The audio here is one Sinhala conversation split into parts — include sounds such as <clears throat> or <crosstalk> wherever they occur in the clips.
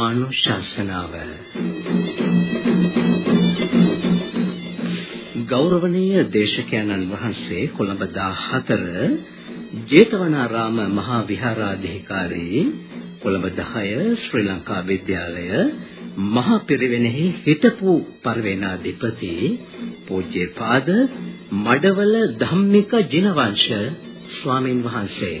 ධර්මානුශාසනාව. ගෞරවනීය දේශකයන්න් වහන්සේ කොළඹ 14 ජේතවනාරාම මහා විහාරාධිකාරී කොළඹ 10 ශ්‍රී ලංකා විද්‍යාලය මහා පිරිවෙනෙහි හිටපු පරිවේනාධිපති පූජ්‍යපාද මඩවල ධම්මික ජිනවංශ ස්වාමින් වහන්සේ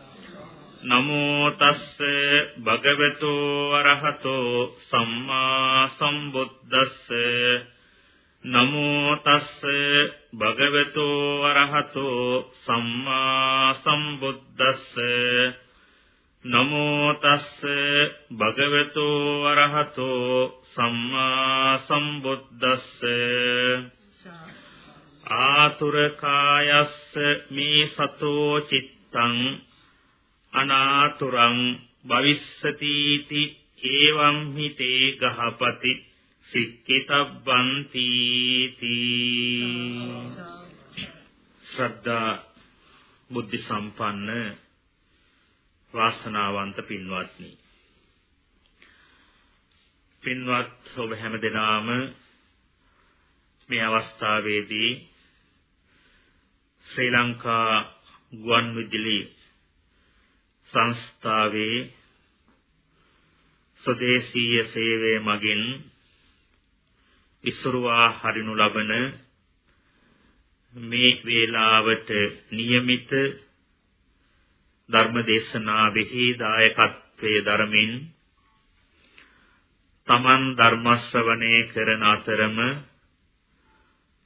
නමෝ තස්ස භගවතු අරහතෝ සම්මා සම්බුද්දස්ස. නමෝ තස්ස භගවතු අරහතෝ සම්මා සම්බුද්දස්ස. නමෝ තස්ස භගවතු අරහතෝ සම්මා සම්බුද්දස්ස. ආතුර කායස්ස මේ සතෝ චිත්තං අනාතුරං භවිස්සතිති ඒවම් හිතේ ගහපති සික්කිතබ්බන්ති ශ්‍රද්ධා බුද්ධ සම්පන්න වාසනාවන්ත පින්වත්නි. පින්වත් ඔබ හැමදෙනාම මේ අවස්ථාවේදී ශ්‍රී ලංකා ගුවන් විදුලි සංස්ථාවේ ස්වදේශීය සේවය මගින් ඉස්සරුවා හරිනු ලබන මේ වේලාවට નિયમિત ධර්ම දේශනාවෙහි දායකත්වයේ දරමින් තමන් ධර්ම ශ්‍රවණය කරන අතරම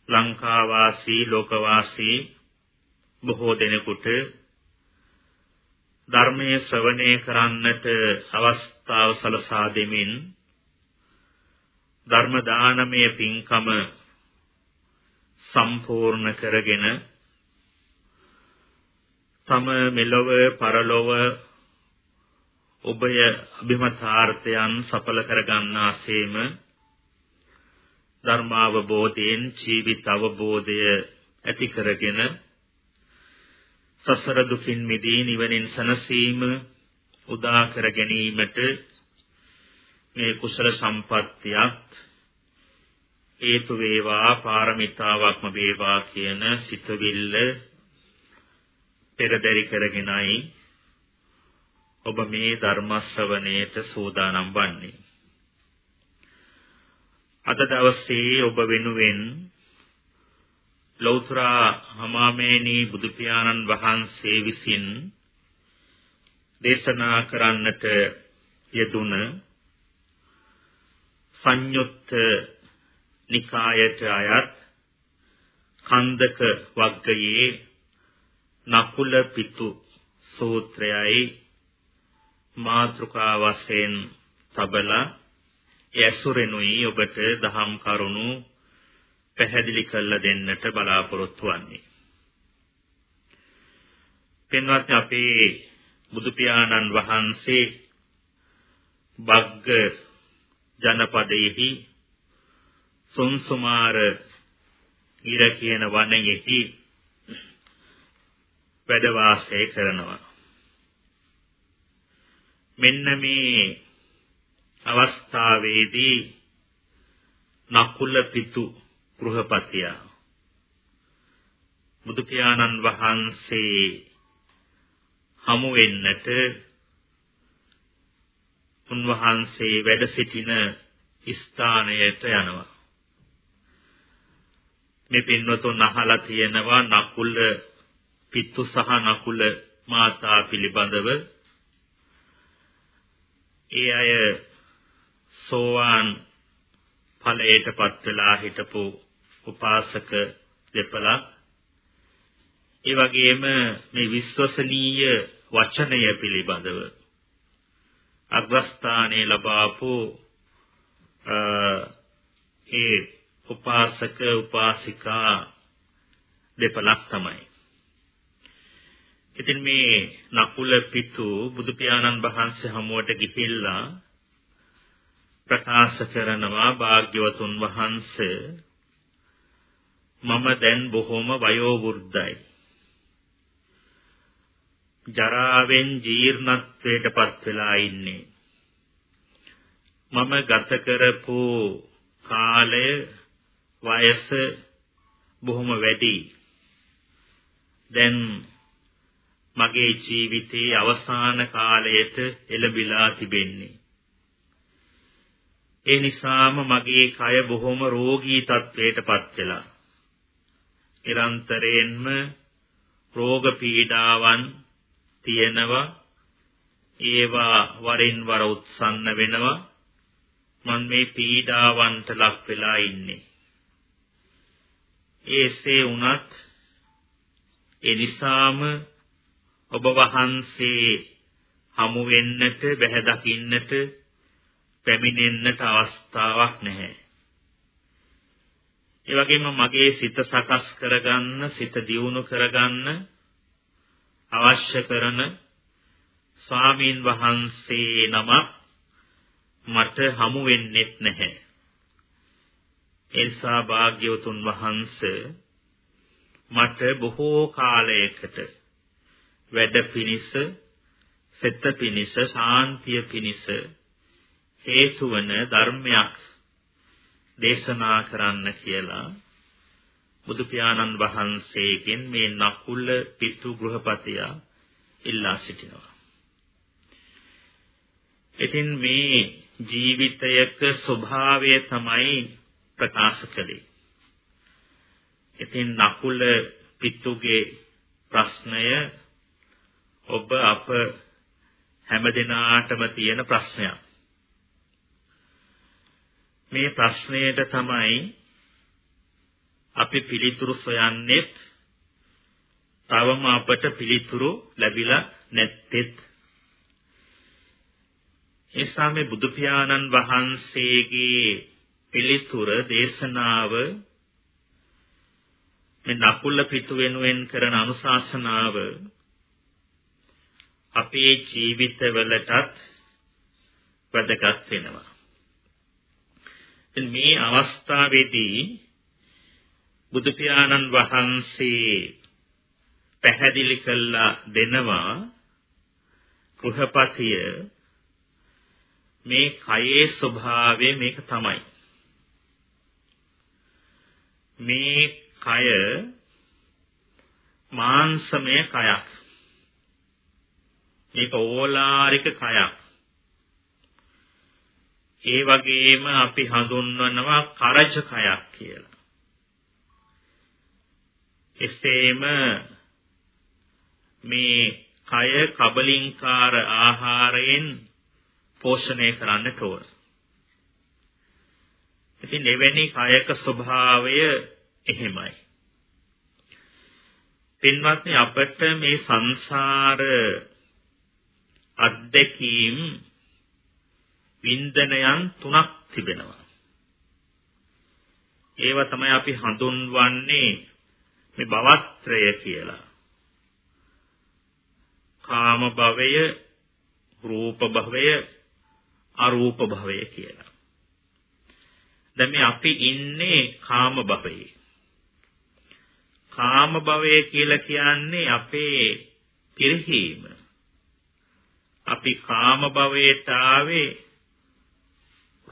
ලංකාවාසී ලෝකවාසී බොහෝ දෙනෙකුට ධර්මයේ ශ්‍රවණය කරන්නට අවස්ථාව සලසා දෙමින් ධර්ම දානමය පින්කම සම්පූර්ණ කරගෙන තම මෙලොව පරලොව ඔබය අභිමතාර්ථයන් සඵල කරගන්නාseම ධර්මාවබෝධයෙන් ජීවිත අවබෝධය ඇති කරගෙන සසර දුකින් මිදී නිවනින් සනසීම උදා කර ගැනීමට මේ කුසල සම්පත්තියක් හේතු වේවා පාරමිතාවක්ම වේවා කියන සිතවිල්ල පෙරදරි කරගෙනයි ඔබ මේ ධර්ම ශ්‍රවණයට සූදානම් වන්නේ. අද දවසේ ඔබ වෙනුවෙන් ලෞතර හමාමේනී බුදු පියාණන් වහන්සේ විසින් දේශනා කරන්නට යෙදුන සංයුත්ත නිකායට අයත් කන්දක වග්ගයේ නකුල පිතු සූත්‍රයයි මාතෘකා වශයෙන් තබලා ඇසුරෙනුයි ඔබට දහම් කරුණු පැහැදිලි කරලා දෙන්නට බලාපොරොත්තු වෙන්නේ. පින්වත්නි අපේ බුදු පියාණන් වහන්සේ බග්ග ජනපදයේහි සොන්සුමාර ඉර කියන වනයේහි වැඩ වාසය කරනවා. මෙන්න මේ අවස්ථාවේදී නකුල පිතු ගෘහපතියා බුදු පියාණන් වහන්සේ හමු වෙන්නට උන්වහන්සේ වැඩ සිටින ස්ථානයට යනවා. මේ පින්වතුන් අහලා තියෙනවා නකුල පිත්තු සහ නකුල මාතා පිළිබඳව. ඒ අය සෝවාන් ඵලයටපත් වෙලා හිටපු උපාසක දෙපළක් ඒ වගේම මේ විශ්වසනීය වචනය පිළිබඳව අග්‍රස්ථානයේ ලබාපු ඒ උපාසක උපාසිකා දෙපළක් තමයි. ඉතින් මේ නකුල පිතු බුදු පියාණන් වහන්සේ හමුවට ගිහිල්ලා ප්‍රකාශ කරනවා භාග්‍යවතුන් වහන්සේ මම දැන් බොහොම වයෝ වෘද්ධයි. ජරාවෙන් ජීර්ණත්වයටපත් වෙලා ඉන්නේ. මම ගත කරපු කාලය වයස බොහොම වැඩි. දැන් මගේ ජීවිතයේ අවසාන කාලයට එළඹිලා තිබෙන්නේ. ඒ නිසාම මගේ කය බොහොම රෝගී තත්වයටපත් වෙලා. නිරන්තරයෙන්ම රෝග පීඩාවන් තියෙනවා. ඒවා වරින් වර උත්සන්න වෙනවා. මම මේ පීඩාවන්ට ලක් වෙලා ඉන්නේ. ඒසේ වුණත් ඒ නිසාම ඔබ වහන්සේ හමු වෙන්නට බැහැ දකින්නට පැමිණෙන්නට අවස්ථාවක් නැහැ. ඒ වගේම මගේ සිත සකස් කරගන්න, සිත දියුණු කරගන්න අවශ්‍ය කරන ස්වාමීන් වහන්සේ නම මට හමු වෙන්නෙත් නැහැ. එල්සා භාග්‍යවතුන් වහන්සේ මට බොහෝ කාලයකට වැඩ පිනිස සෙත පිනිස ශාන්තිය පිනිස හේතු වන ධර්මයක් දේශනා කරන්න කියලා බුදු පියාණන් වහන්සේගෙන් මේ නකුල පිතු ගෘහපතියා ඉල්ලා සිටිනවා. ඉතින් මේ ජීවිතයක ස්වභාවය තමයි ප්‍රකාශ කළේ. ඉතින් නකුල පිතුගේ ප්‍රශ්නය ඔබ අප හැමදෙනාටම තියෙන ප්‍රශ්නයක්. මේ ප්‍රශ්නයට තමයි අපි පිළිතුරු සොයන්නේ තවම අපට පිළිතුරු ලැබිලා නැත්තේත් එසා මේ බුදු පියාණන් වහන්සේගේ පිළිතුර දේශනාව මේ නකුල පිටු වෙනුවෙන් කරන අනුශාසනාව අපේ ජීවිතවලටත් වැදගත් වෙනවා. මේ අවස්ථාවේදී බුදු පියාණන් වහන්සේ පැහැදිලි කළා දෙනවා ගෘහපතිය මේ කයේ ස්වභාවය මේක තමයි. මේ කය මාංශමය කයක්. මේක ඕලාරික කයක්. ඒ වගේම අපි හඳුන්වනවා කරජ කයක් කියලා එසේම මේ කය කබලින්කාර ආහාරයෙන් පෝෂණය කරන්නට ඕන. ඉතින් එවැනි කයක ස්වභාවය එහෙමයි. පින්වත්නි අපට මේ සංසාර අත්දැකීම් වින්දනයන් තුනක් තිබෙනවා. ඒවා තමයි අපි හඳුන්වන්නේ මේ භවත්‍රය කියලා. කාම භවය, රූප භවය, අරූප භවය කියලා. දැන් මේ අපි ඉන්නේ කාම භවයේ. කාම භවය කියලා කියන්නේ අපේ පිරිහීම. අපි කාම භවයට ආවේ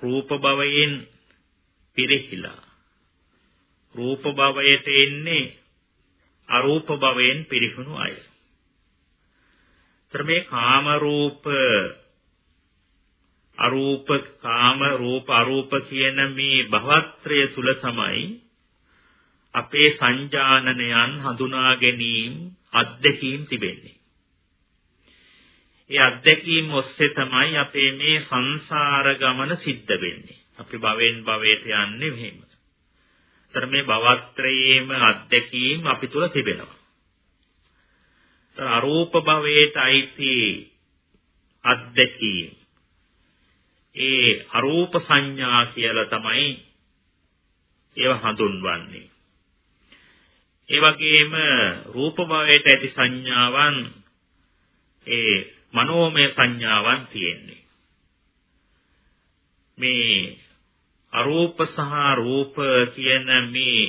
රූප භවයෙන් පිරිහිලා. රූප භවයට එන්නේ අරූප භවයෙන් පිරිහුණු අය. ତර මේ කාම රූප අරූප කාම රූප අරූප කියන මේ භවත්‍රය තුල තමයි අපේ සංජානනයන් හඳුනා ගැනීම අත්දැකීම් තිබෙන්නේ. ඒ අත්දැකීම් ඔස්සේ තමයි අපේ මේ සංසාර ගමන සිද්ධ වෙන්නේ. අපි භවෙන් භවයට යන්නේ මෙහෙම. ତර මේ භවත්‍රයේම අත්දැකීම් අපි තුල තිබෙනවා. තර අරූප භවයට අයිති අත්දැකීම් ඒ අරූප සංඥා කියලා තමයි ඒව හඳුන්වන්නේ. ඒ වගේම රූප භවයට ඇති සංඥාවන් ඒ මනෝමය සංඥාවන් තියෙන්නේ. මේ අරූප සහ රූප කියන මේ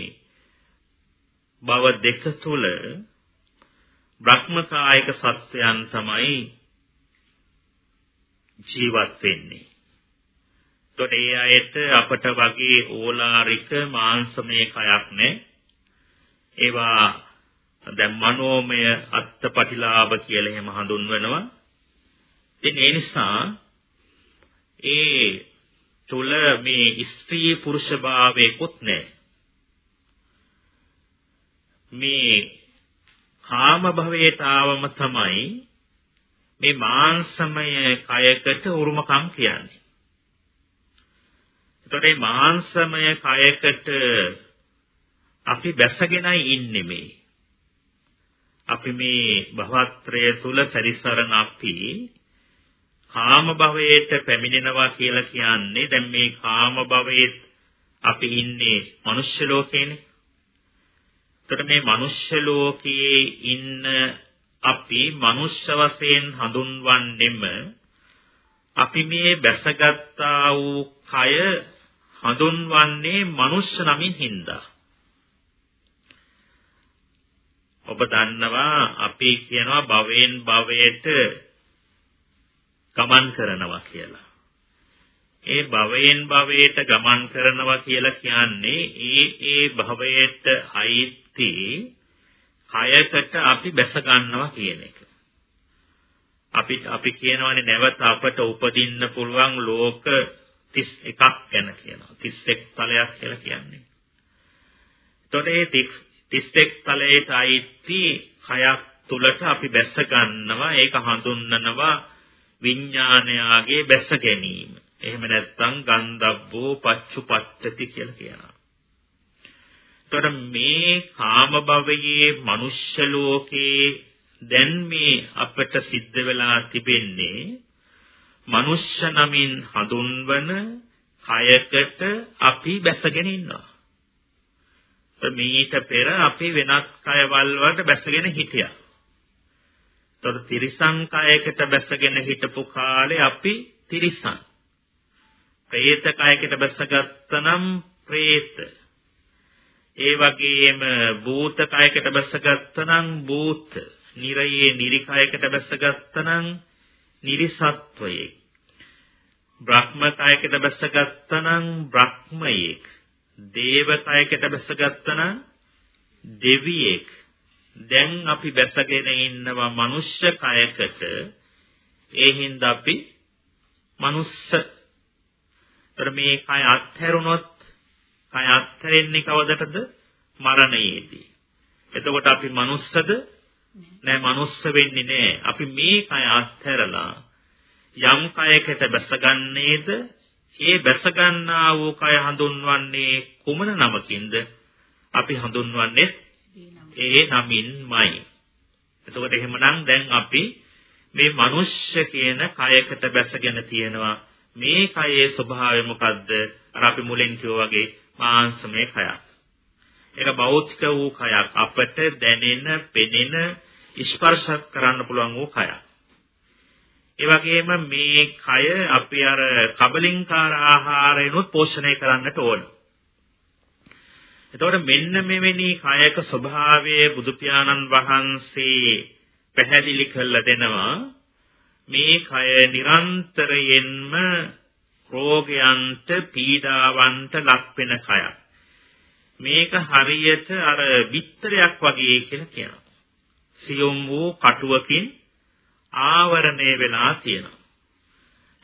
භව දෙක තුල බ්‍රහ්මකායික සත්‍යයන් තමයි ජීවත් වෙන්නේ. එතකොට ඒ අයට අපට වගේ ඕලාරික මාංශමය කයක් නැහැ. ඒවා දැන් මනෝමය අත්පටිලාභ කියලා එහෙම හඳුන්වනවා. ඉතින් ඒ නිසා ඒ තුල මේ ස්ත්‍රී පුරුෂ භාවයකුත් නැහැ. මේ කාම භවයට ආවම තමයි මේ මාංශමය කයකට උරුමකම් කියන්නේ. එතකොට මේ මාංශමය කයකට අපි බැසගෙනයි ඉන්නේ මේ. අපි මේ භවත්‍රය තුල සැරිසරන අපි කාම භවයට පැමිණෙනවා කියලා කියන්නේ දැන් මේ කාම භවයේ අපි ඉන්නේ මනුෂ්‍ය ලෝකේනේ. එතකොට මේ මනුෂ්‍ය ලෝකයේ ඉන්න අපි මනුෂ්‍ය වශයෙන් හඳුන්වන්නෙම අපි මේ බැසගත්තා වූ කය හඳුන්වන්නේ මනුෂ්‍ය නමින් හින්දා. ඔබ දන්නවා අපි කියනවා භවෙන් භවයට ගමන් කරනවා කියලා. ඒ භවයෙන් භවයට ගමන් කරනවා කියලා කියන්නේ ඒ ඒ භවයට අයිති කයකට අපි බැස ගන්නවා කියන එක. අපි අපි කියනවානේ නැවත අපට උපදින්න පුළුවන් ලෝක 31ක් ගැන කියනවා. 31 තලයක් කියලා කියන්නේ. එතකොට මේ 31 තලයට අයිති කයක් තුලට අපි බැස ගන්නවා. ඒක හඳුන්වනවා විඥානයාගේ බැස ගැනීම. එහෙම නැත්නම් ගන්ධබ්බෝ පච්චුපට්ඨති කියලා කියනවා. එතකොට මේ කාම භවයේ මනුෂ්‍ය ලෝකේ දැන් මේ අපට සිද්ධ වෙලා තිබෙන්නේ මනුෂ්‍ය නමින් හඳුන්වන කයකට අපි බැසගෙන ඉන්නවා. මීට පෙර අපි වෙනත් කයවල් වලට බැසගෙන හිටියා. ඒතොර තිරිසන් කයකට බැසගෙන හිටපු කාලේ අපි තිරිසන්. പ്രേත කයකට බැසගත්තනම් പ്രേත. ඒ වගේම භූත කයකට බැසගත්තනම් භූත. නිරයේ නිරිකයකට බැසගත්තනම් නිරිසත්වයේ. බ්‍රහ්ම කයකට බැසගත්තනම් බ්‍රහ්මයෙක්. දේව කයකට බැසගත්තනම් දෙවියෙක්. දැන් අපි බැසගෙන ඉන්නවා මනුෂ්‍ය කයකට. ඒ හින්දා අපි මනුස්ස. ତර මේ කය අත්හැරුණොත් කය අත්හැරෙන්නේ කවදටද? මරණයේදී. එතකොට අපි මනුස්සද? නෑ මනුස්ස වෙන්නේ නෑ. අපි මේ කය අත්හැරලා යම් කයකට බැසගන්නේද? ඒ බැසගන්නා වූ කය හඳුන්වන්නේ කුමන නමකින්ද? අපි හඳුන්වන්නේ ඒ නමින්මයි. එතකොට එහෙමනම් දැන් අපි මේ මනුෂ්‍ය කියන කයකට බැසගෙන තියෙනවා. මේ කයේ ස්වභාවය මොකද්ද? අර අපි මුලින් කිව්වා වගේ මාංශමය කයක්. ඒක භෞතික වූ කයක්. අපට දැනෙන, පෙනෙන, ස්පර්ශ කරන්න පුළුවන් වූ කයක්. ඒ වගේම මේ කය අපි අර කබලින්කාර ආහාරයනොත් පෝෂණය කරන්නට ඕන. එතකොට මෙන්න මෙවැනි කායක ස්වභාවය බුදු පියාණන් වහන්සේ පැහැදිලි කරලා දෙනවා මේ කය නිරන්තරයෙන්ම රෝගයන්ට පීඩාවන්ට ලක් වෙන කයක්. මේක හරියට අර බිත්තරයක් වගේ කියලා කියනවා. සියුම් වූ කටුවකින් ආවරණය වෙලා තියෙනවා.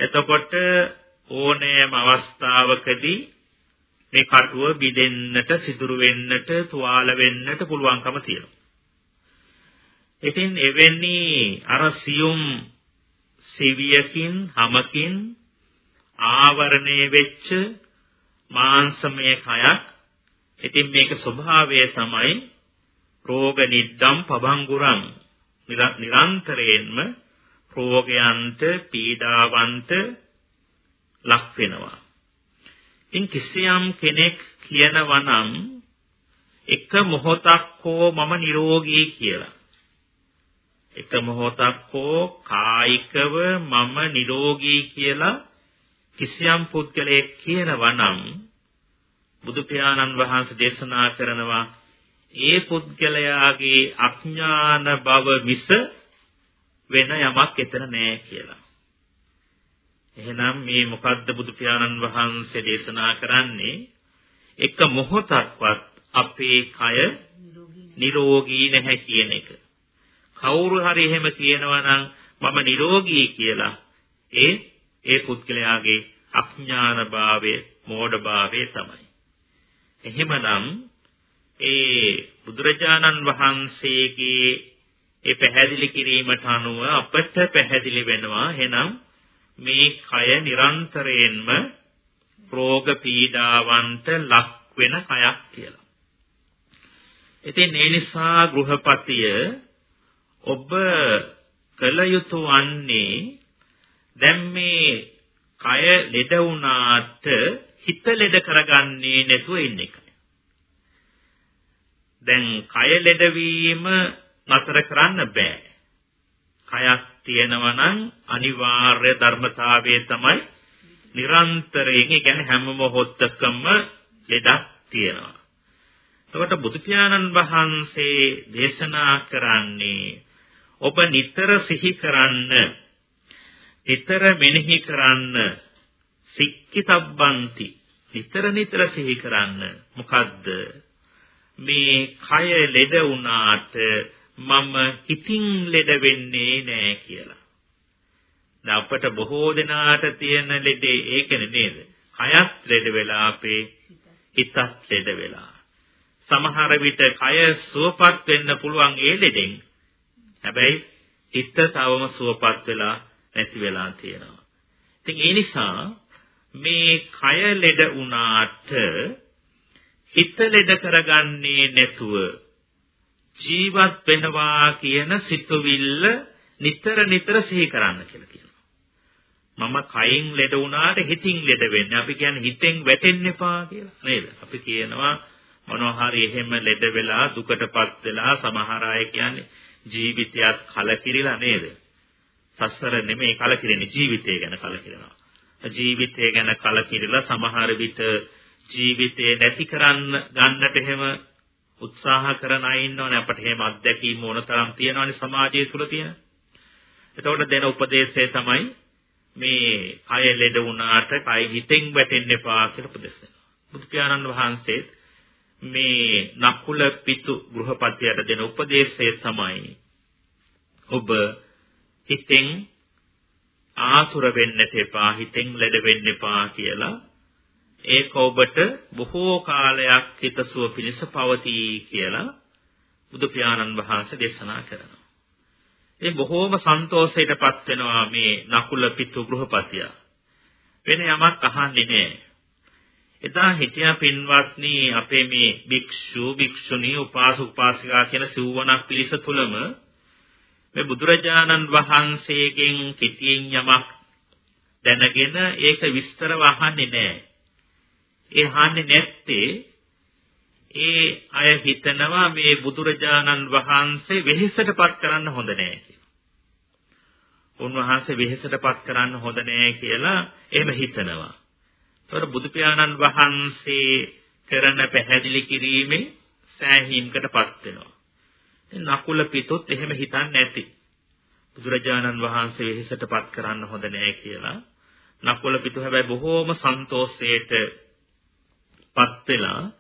එතකොට ඕනෑම අවස්ථාවකදී මේ කටුව බිදෙන්නට, සිදුරු වෙන්නට, තුවාල වෙන්නට පුළුවන්කම තියෙනවා. ඉතින් එවැනි අර සියුම් සිවියකින්, හැමකින් ආවරණය වෙච්ච මාංශමය කයක්. ඉතින් මේක ස්වභාවය තමයි රෝග නිද්දම් පබංගුරම් නිරන්තරයෙන්ම රෝගයන්ට පීඩාවන්ට ලක් වෙනවා. ඉන් කිසියම් කෙනෙක් කියනවා නම් එක මොහොතක් හෝ මම නිරෝගී කියලා. එක මොහොතක් හෝ කායිකව මම නිරෝගී කියලා කිසියම් පුද්ගලයෙක් කියනවා නම් බුදු පියාණන් වහන්සේ දේශනා කරනවා ඒ පුද්ගලයාගේ අඥාන බව මිස වෙන යමක් එතන නෑ කියලා. එහෙනම් මේ මොකද්ද බුදු පියාණන් වහන්සේ දේශනා කරන්නේ? එක මොහොතක්වත් අපේ කය නිරෝගී නැහැ කියන එක. කවුරු හරි එහෙම කියනවා නම් මම නිරෝගී කියලා ඒ ඒ පුද්ගලයාගේ අඥානභාවය, මෝඩභාවය තමයි. එහෙමනම් ඒ බුදුරජාණන් වහන්සේගේ ඒ පැහැදිලි කිරීමට අනුව අපට පැහැදිලි වෙනවා එහෙනම් මේ කය නිරන්තරයෙන්ම රෝග පීඩාවන්ට ලක් වෙන කයක් කියලා. ඉතින් ඒ නිසා ගෘහපතිය ඔබ කල යුතු වන්නේ දැන් මේ කය ලෙඩ වුණාට හිත ලෙඩ කරගන්නේ නැතුව ඉන්න එක. දැන් කය ලෙඩවීම නතර කරන්න බෑ. කයක් තියෙනවා නම් අනිවාර්ය ධර්මතාවය තමයි නිරන්තරයෙන් ඒ කියන්නේ හැම මොහොතකම ලෙඩක් තියෙනවා. එතකොට බුදු පියාණන් වහන්සේ දේශනා කරන්නේ ඔබ නිතර සිහි කරන්න නිතර මෙනෙහි කරන්න සික්කිතබ්බන්ති. නිතර නිතර සිහි කරන්න. මොකද්ද? මේ කය ලෙඩ වුණාට මම හිතින් ලෙඩ වෙන්නේ නෑ කියලා. දැන් අපට බොහෝ දෙනාට තියෙන ලෙඩේ ඒකනේ නේද? කයත් ලෙඩ වෙලා අපේ හිතත් ලෙඩ වෙලා. සමහර විට කය සුවපත් වෙන්න පුළුවන් ඒ ලෙඩෙන්. හැබැයි හිත තවම සුවපත් වෙලා නැති වෙලා තියෙනවා. ඉතින් ඒ නිසා මේ කය ලෙඩ වුණාට හිත ලෙඩ කරගන්නේ නැතුව ජීවත් වෙනවා කියන සිතුවිල්ල නිතර නිතර සිහි කරන්න කියලා කියනවා. මම කයින් ලෙඩ වුණාට හිතින් ලෙඩ වෙන්නේ. අපි කියන්නේ හිතෙන් වැටෙන්න එපා කියලා නේද? අපි කියනවා මොනවා හරි එහෙම ලෙඩ වෙලා දුකටපත් වෙලා සමහර අය කියන්නේ ජීවිතයත් කලකිරිලා නේද? සසර නෙමෙයි කලකිරෙන්නේ ජීවිතය ගැන කලකිරෙනවා. ජීවිතය ගැන කලකිරිලා සමහර විට ජීවිතේ නැති කරන්න ගන්නට එහෙම උත්සාහ කරන අය ඉන්නවනේ අපිට එහෙම අත්දැකීම් ඕන තරම් තියෙනවනේ සමාජය තුල තියෙන. එතකොට දෙන උපදේශය තමයි මේ කය ලෙඩ වුණාට කය හිතෙන් වැටෙන්න එපා කියලා උපදෙස් දෙනවා. බුදු පියාණන් වහන්සේ මේ නකුල පිතු ගෘහපතියට දෙන උපදේශය තමයි ඔබ හිතෙන් ආතුර වෙන්නට එපා හිතෙන් ලෙඩ වෙන්න එපා කියලා ඒක ඔබට බොහෝ කාලයක් හිතසුව පිණිස පවතී කියලා බුදු පියාණන් වහන්සේ දේශනා කරනවා. ඒ බොහෝම සන්තෝෂයටපත් වෙනවා මේ නකුල පිතු ගෘහපතියා. වෙන යමක් අහන්නේ නැහැ. එදා හිටියා පින්වත්නි අපේ මේ භික්ෂු භික්ෂුණී උපාසක උපාසිකා කියන සිව්වණක් පිරිස තුලම මේ බුදුරජාණන් වහන්සේගෙන් කිතියෙන් යමක් දැනගෙන ඒක විස්තරව අහන්නේ නැහැ. ඒ අහන්නේ නැත්තේ ඒ අය හිතනවා මේ බුදුරජාණන් වහන්සේ වෙහෙසටපත් කරන්න හොඳ නැහැ කියලා. උන්වහන්සේ වෙහෙසටපත් කරන්න හොඳ නැහැ කියලා එහෙම හිතනවා. ඒතකොට බුදු පියාණන් වහන්සේ කරන පැහැදිලි කිරීමේ සෑහීමකටපත් වෙනවා. ඉතින් නකුල පිටොත් එහෙම හිතන්නේ නැති. බුදුරජාණන් වහන්සේ වෙහෙසටපත් කරන්න හොඳ නෑ කියලා. නකුල පිටු හැබැයි බොහෝම සන්තෝෂයටපත් වෙලා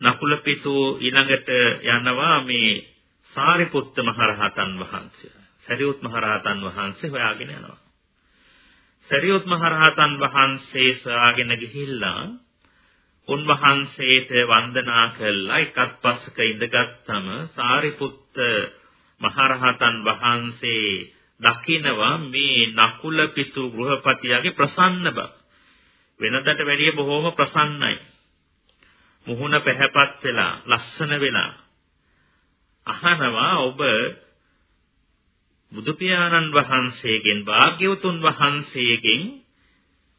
නකුල පිටු ඊළඟට යනවා මේ සාරිපුත්ත මහරහතන් වහන්සේ. සරියුත් මහරහතන් වහන්සේ හොයාගෙන යනවා. සරියොත් මහරහතන් වහන්සේ සාගෙන ගිහිල්ලා උන්වහන්සේට වන්දනා කළා එකත් පස්සක ඉඳගත්තම සාරිපුත්ත මහරහතන් වහන්සේ දකිනවා මේ නකුල පිතු ගෘහපතියාගේ ප්‍රසන්න බව වෙනදට වැඩිය බොහෝම ප්‍රසන්නයි. මුහුණ පැහැපත් වෙලා ලස්සන වෙලා අහනවා ඔබ බුදු පියාණන් වහන්සේගෙන් වාග්යවතුන් වහන්සේගෙන්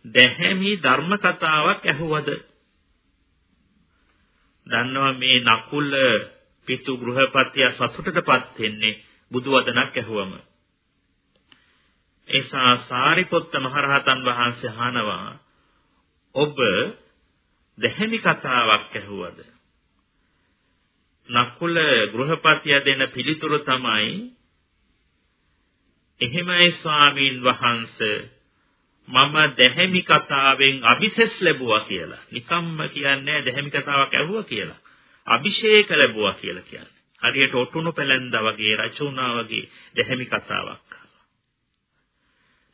දැහැමි ධර්ම කතාවක් ඇහුවද? දන්නවා මේ නකුල පිතු ගෘහපතිය සතුටටපත් වෙන්නේ බුදු වදනක් ඇහුවම. ඒසා සාරිපුත්ත මහරහතන් වහන්සේ අහනවා ඔබ දැහැමි කතාවක් ඇහුවද? නකුල ගෘහපතිය දෙන පිළිතුර තමයි එහෙමයි ස්වාමීන් වහන්සේ මම දැහැමි කතාවෙන් අභිෂෙස් ලැබුවා කියලා. නිකම්ම කියන්නේ දැහැමි කතාවක් ඇහුවා කියලා. අභිෂේක ලැබුවා කියලා කියන්නේ. හරියට ඔටුනු පෙලෙන්දා වගේ රචුණා වගේ දැහැමි කතාවක්.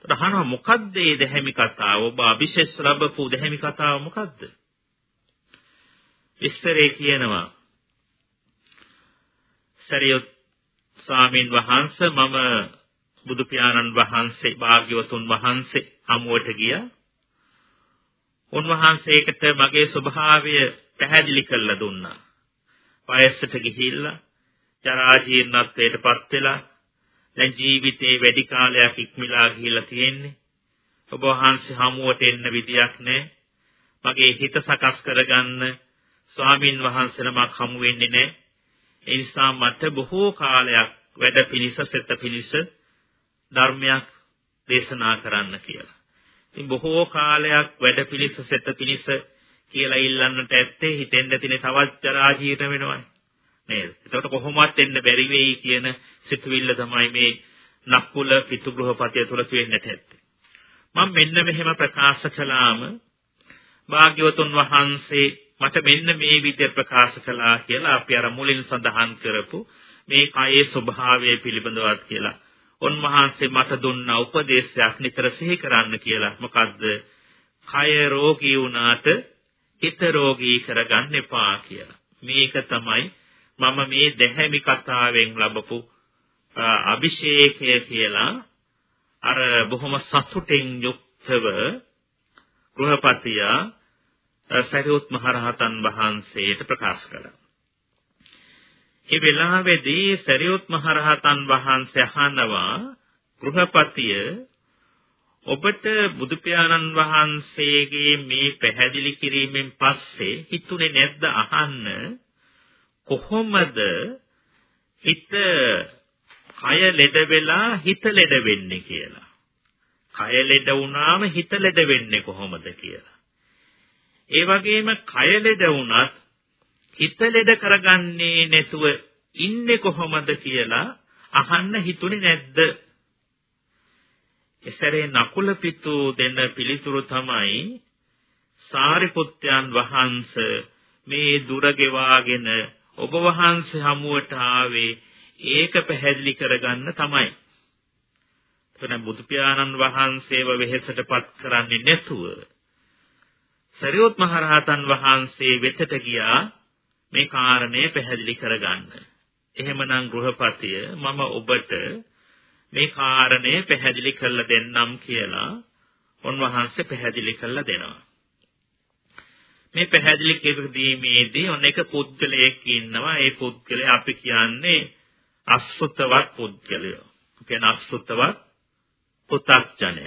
අහනවා මොකද්ද මේ දැහැමි කතාව? ඔබ අභිෂෙස් ලැබපු දැහැමි කතාව මොකද්ද? විස්තරේ කියනවා සරියොත් ස්වාමින් වහන්සේ මම බුදු පියාණන් වහන්සේ භාග්‍යවතුන් වහන්සේ හමුවට ගියා. උන්වහන්සේකට මගේ ස්වභාවය පැහැදිලි කරලා දුන්නා. වයසට ගිහිල්ලා ජරා ජීර්ණත්වයටපත් වෙලා දැන් ජීවිතේ වැඩි කාලයක් ඉක්මලා ගිහිල්ලා තියෙන්නේ. ඔබ වහන්සේ හමුවට එන්න විදියක් නැහැ. මගේ හිත සකස් කරගන්න ස්වාමින් වහන්සේලමක් හමු වෙන්නේ නැහැ. ඒ නිසා මට බොහෝ කාලයක් වැඩ පිනිස සෙත පිනිස ධර්මයක් දේශනා කරන්න කියලා. ඉතින් බොහෝ කාලයක් වැඩ පිනිස සෙත පිනිස කියලා ඉල්ලන්නට ඇත්තේ හිතෙන්න තියෙන තවත් ජරා ජීර්ණ වෙනවනේ. නේද? එතකොට කොහොමවත් එන්න බැරි වෙයි කියන සිතුවිල්ල තමයි මේ නක්කුල පිතුග්‍රහපතිය තුල වෙන්නට ඇත්තේ. මම මෙන්න මෙහෙම ප්‍රකාශ කළාම භාග්‍යවතුන් වහන්සේ මට මෙන්න මේ විදිහ ප්‍රකාශ කළා කියලා අපි අර මුලින් සඳහන් කරපු මේ කයේ ස්වභාවය පිළිබඳවත් කියලා. උන්වහන්සේ මට දුන්න උපදේශයක් නිතර සිහි කරන්න කියලා. මොකද්ද? කය රෝගී වුණාට හිත රෝගී කරගන්න එපා කියලා. මේක තමයි මම මේ දැහැමි කතාවෙන් ලැබපු අභිෂේකය කියලා අර බොහොම සතුටින් යුක්තව ගෘහපතියා සරියුත් මහරහතන් වහන්සේට ප්‍රකාශ කළා. ඒ වෙලාවේදී සරියුත් මහරහතන් වහන්සේ අහනවා ගෘහපතිය ඔබට බුදු පියාණන් වහන්සේගේ මේ පැහැදිලි කිරීමෙන් පස්සේ හිතුනේ නැද්ද අහන්න කොහොමද හිත කය ලෙඩ වෙලා හිත ලෙඩ වෙන්නේ කියලා. කය ලෙඩ වුණාම හිත ලෙඩ වෙන්නේ කොහොමද කියලා. ඒ වගේම කය ලෙඩ වුණත් හිත ලෙඩ කරගන්නේ නැතුව ඉන්නේ කොහොමද කියලා අහන්න හිතුනේ නැද්ද? එසරේ නකුල පිතු දෙන පිළිතුරු තමයි සාරිපුත්යන් වහන්සේ මේ දුර ගෙවාගෙන ඔබ වහන්සේ හමුවට ආවේ ඒක පැහැදිලි කරගන්න තමයි. එතන බුදු පියාණන් වහන්සේව වෙහෙසටපත් කරන්නේ නැතුව සරියොත් මහරහතන් වහන්සේ වෙතට ගියා මේ කාරණය පැහැදිලි කරගන්න. එහෙමනම් ගෘහපතිය මම ඔබට මේ කාරණය පැහැදිලි කරලා දෙන්නම් කියලා උන්වහන්සේ පැහැදිලි කරලා දෙනවා. මේ පැහැදිලි කිරීමේදී ඔන්න එක පුද්ගලයෙක් ඉන්නවා. ඒ පුද්ගලයා අපි කියන්නේ අසුතවත් පුද්ගලයෝ. කියන්නේ අසුතවත් පු탁ජනය.